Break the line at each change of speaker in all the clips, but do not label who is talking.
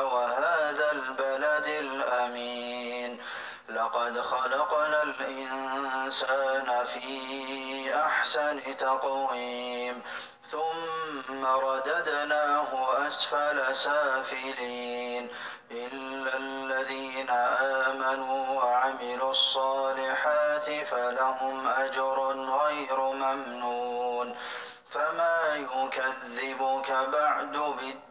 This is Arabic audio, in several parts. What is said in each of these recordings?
وهذا البلد الأمين. لقد خلقنا الإنسان في أحسن تقويم ثم رددناه أسفل سافلين. إلا الذين آمنوا وعملوا الصالحات فلهم أجر غير ممنون. فما يكذبك بعد بالدين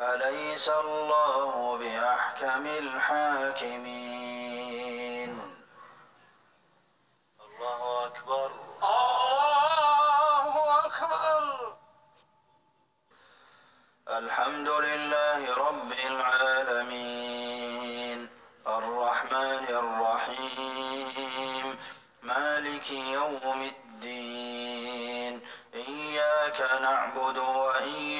أليس الله بأحكم الحاكمين؟ الله أكبر.
الله أكبر.
الحمد لله رب العالمين. الرحمن الرحيم. مالك يوم الدين. إياك نعبد وإياك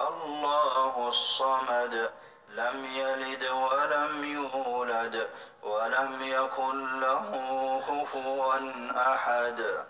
الله الصمد لم يلد ولم يولد ولم يكن له كفوا أحد.